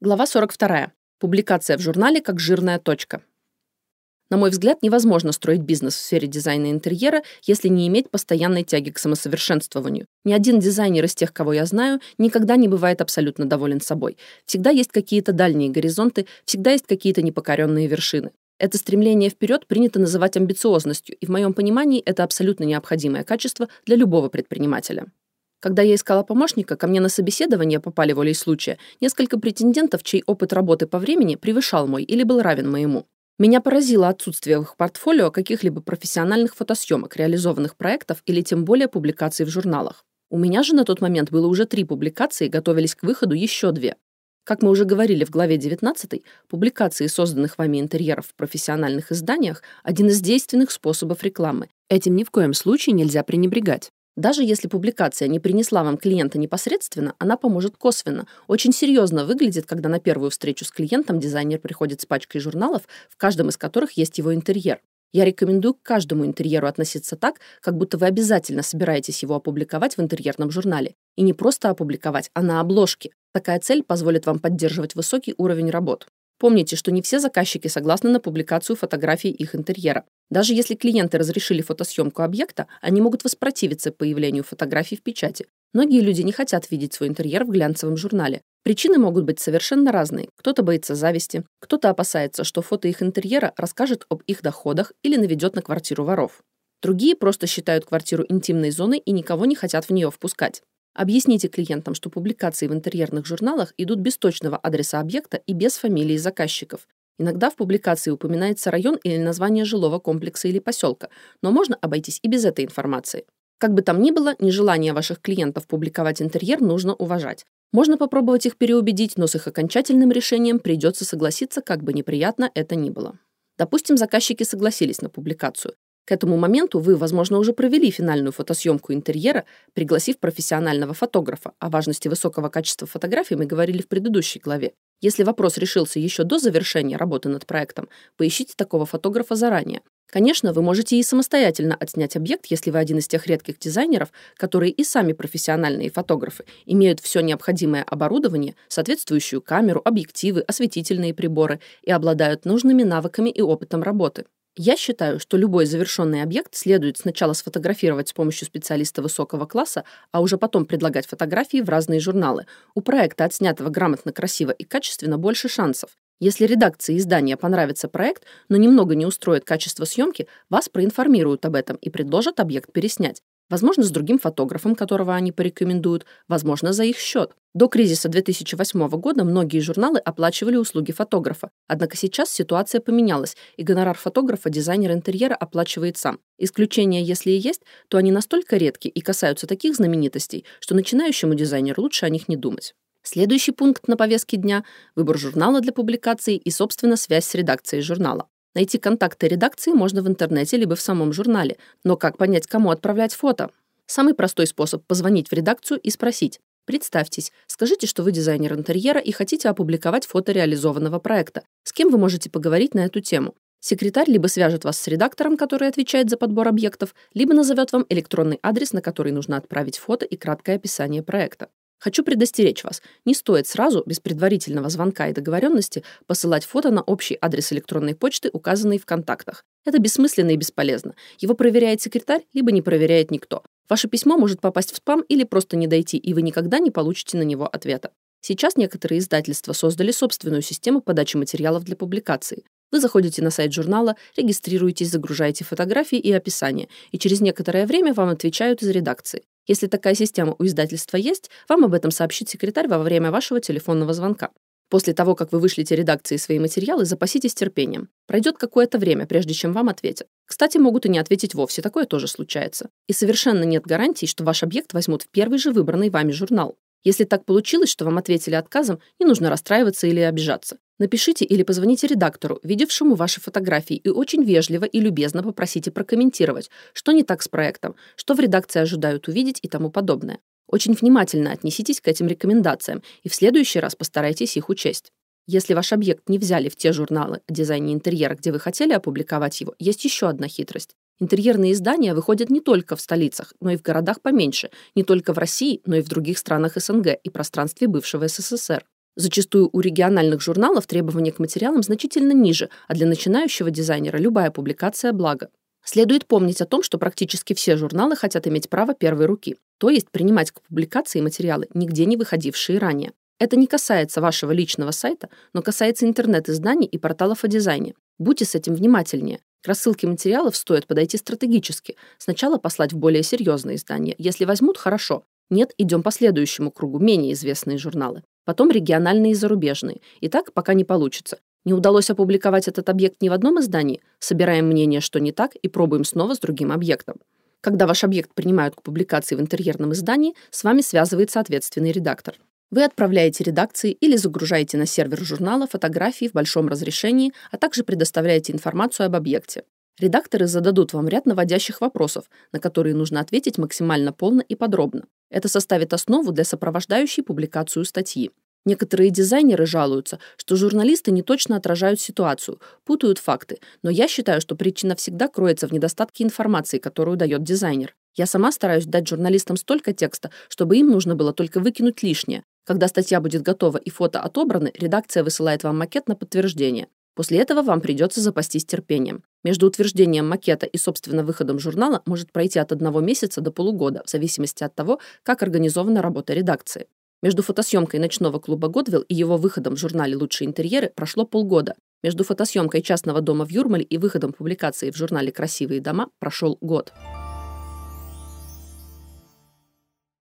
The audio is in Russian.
Глава 42. Публикация в журнале как жирная точка. На мой взгляд, невозможно строить бизнес в сфере дизайна интерьера, если не иметь постоянной тяги к самосовершенствованию. Ни один дизайнер из тех, кого я знаю, никогда не бывает абсолютно доволен собой. Всегда есть какие-то дальние горизонты, всегда есть какие-то непокоренные вершины. Это стремление вперед принято называть амбициозностью, и в моем понимании это абсолютно необходимое качество для любого предпринимателя. Когда я искала помощника, ко мне на собеседование попали волей случая несколько претендентов, чей опыт работы по времени превышал мой или был равен моему. Меня поразило отсутствие в их портфолио каких-либо профессиональных фотосъемок, реализованных проектов или тем более публикаций в журналах. У меня же на тот момент было уже три публикации готовились к выходу еще две. Как мы уже говорили в главе 19, публикации созданных вами интерьеров в профессиональных изданиях – один из действенных способов рекламы. Этим ни в коем случае нельзя пренебрегать. Даже если публикация не принесла вам клиента непосредственно, она поможет косвенно. Очень серьезно выглядит, когда на первую встречу с клиентом дизайнер приходит с пачкой журналов, в каждом из которых есть его интерьер. Я рекомендую к каждому интерьеру относиться так, как будто вы обязательно собираетесь его опубликовать в интерьерном журнале. И не просто опубликовать, а на обложке. Такая цель позволит вам поддерживать высокий уровень работ. Помните, что не все заказчики согласны на публикацию фотографий их интерьера. Даже если клиенты разрешили фотосъемку объекта, они могут воспротивиться появлению фотографий в печати. Многие люди не хотят видеть свой интерьер в глянцевом журнале. Причины могут быть совершенно разные. Кто-то боится зависти, кто-то опасается, что фото их интерьера расскажет об их доходах или наведет на квартиру воров. Другие просто считают квартиру интимной зоной и никого не хотят в нее впускать. Объясните клиентам, что публикации в интерьерных журналах идут без точного адреса объекта и без фамилии заказчиков. Иногда в публикации упоминается район или название жилого комплекса или поселка, но можно обойтись и без этой информации. Как бы там ни было, нежелание ваших клиентов публиковать интерьер нужно уважать. Можно попробовать их переубедить, но с их окончательным решением придется согласиться, как бы неприятно это ни было. Допустим, заказчики согласились на публикацию. К этому моменту вы, возможно, уже провели финальную фотосъемку интерьера, пригласив профессионального фотографа. О важности высокого качества фотографий мы говорили в предыдущей главе. Если вопрос решился еще до завершения работы над проектом, поищите такого фотографа заранее. Конечно, вы можете и самостоятельно отснять объект, если вы один из тех редких дизайнеров, которые и сами профессиональные фотографы, имеют все необходимое оборудование, соответствующую камеру, объективы, осветительные приборы и обладают нужными навыками и опытом работы. Я считаю, что любой завершенный объект следует сначала сфотографировать с помощью специалиста высокого класса, а уже потом предлагать фотографии в разные журналы. У проекта, отснятого грамотно, красиво и качественно, больше шансов. Если редакции издания понравится проект, но немного не устроит качество съемки, вас проинформируют об этом и предложат объект переснять. Возможно, с другим фотографом, которого они порекомендуют, возможно, за их счет. До кризиса 2008 года многие журналы оплачивали услуги фотографа. Однако сейчас ситуация поменялась, и гонорар фотографа дизайнер интерьера оплачивает сам. Исключения, если и есть, то они настолько редки и касаются таких знаменитостей, что начинающему дизайнеру лучше о них не думать. Следующий пункт на повестке дня – выбор журнала для публикации и, собственно, связь с редакцией журнала. Найти контакты редакции можно в интернете либо в самом журнале. Но как понять, кому отправлять фото? Самый простой способ – позвонить в редакцию и спросить. Представьтесь, скажите, что вы дизайнер интерьера и хотите опубликовать фото реализованного проекта. С кем вы можете поговорить на эту тему? Секретарь либо свяжет вас с редактором, который отвечает за подбор объектов, либо назовет вам электронный адрес, на который нужно отправить фото и краткое описание проекта. Хочу предостеречь вас, не стоит сразу, без предварительного звонка и договоренности, посылать фото на общий адрес электронной почты, указанный в контактах. Это бессмысленно и бесполезно. Его проверяет секретарь, либо не проверяет никто. Ваше письмо может попасть в спам или просто не дойти, и вы никогда не получите на него ответа. Сейчас некоторые издательства создали собственную систему подачи материалов для публикации. Вы заходите на сайт журнала, регистрируетесь, загружаете фотографии и описание, и через некоторое время вам отвечают из редакции. Если такая система у издательства есть, вам об этом сообщит секретарь во время вашего телефонного звонка. После того, как вы вышлите редакции свои материалы, запаситесь терпением. Пройдет какое-то время, прежде чем вам ответят. Кстати, могут и не ответить вовсе, такое тоже случается. И совершенно нет гарантий, что ваш объект возьмут в первый же выбранный вами журнал. Если так получилось, что вам ответили отказом, не нужно расстраиваться или обижаться. Напишите или позвоните редактору, видевшему ваши фотографии, и очень вежливо и любезно попросите прокомментировать, что не так с проектом, что в редакции ожидают увидеть и тому подобное. Очень внимательно отнеситесь к этим рекомендациям и в следующий раз постарайтесь их учесть. Если ваш объект не взяли в те журналы о дизайне интерьера, где вы хотели опубликовать его, есть еще одна хитрость. Интерьерные издания выходят не только в столицах, но и в городах поменьше, не только в России, но и в других странах СНГ и пространстве бывшего СССР. Зачастую у региональных журналов требования к материалам значительно ниже, а для начинающего дизайнера любая публикация – благо. Следует помнить о том, что практически все журналы хотят иметь право первой руки, то есть принимать к публикации материалы, нигде не выходившие ранее. Это не касается вашего личного сайта, но касается интернет-изданий и порталов о дизайне. Будьте с этим внимательнее. К рассылке материалов стоит подойти стратегически. Сначала послать в более серьезные издания. Если возьмут, хорошо. Нет, идем по следующему кругу, менее известные журналы потом региональные и зарубежные. И так, пока не получится. Не удалось опубликовать этот объект ни в одном издании, собираем мнение, что не так, и пробуем снова с другим объектом. Когда ваш объект принимают к публикации в интерьерном издании, с вами связывается ответственный редактор. Вы отправляете редакции или загружаете на сервер журнала фотографии в большом разрешении, а также предоставляете информацию об объекте. Редакторы зададут вам ряд наводящих вопросов, на которые нужно ответить максимально полно и подробно. Это составит основу для сопровождающей публикацию статьи. Некоторые дизайнеры жалуются, что журналисты не точно отражают ситуацию, путают факты, но я считаю, что причина всегда кроется в недостатке информации, которую дает дизайнер. Я сама стараюсь дать журналистам столько текста, чтобы им нужно было только выкинуть лишнее. Когда статья будет готова и фото отобраны, редакция высылает вам макет на подтверждение. После этого вам придется запастись терпением. Между утверждением макета и, собственно, выходом журнала может пройти от одного месяца до полугода, в зависимости от того, как организована работа редакции. Между фотосъемкой ночного клуба «Годвилл» и его выходом в журнале «Лучшие интерьеры» прошло полгода. Между фотосъемкой частного дома в Юрмале и выходом публикации в журнале «Красивые дома» прошел год.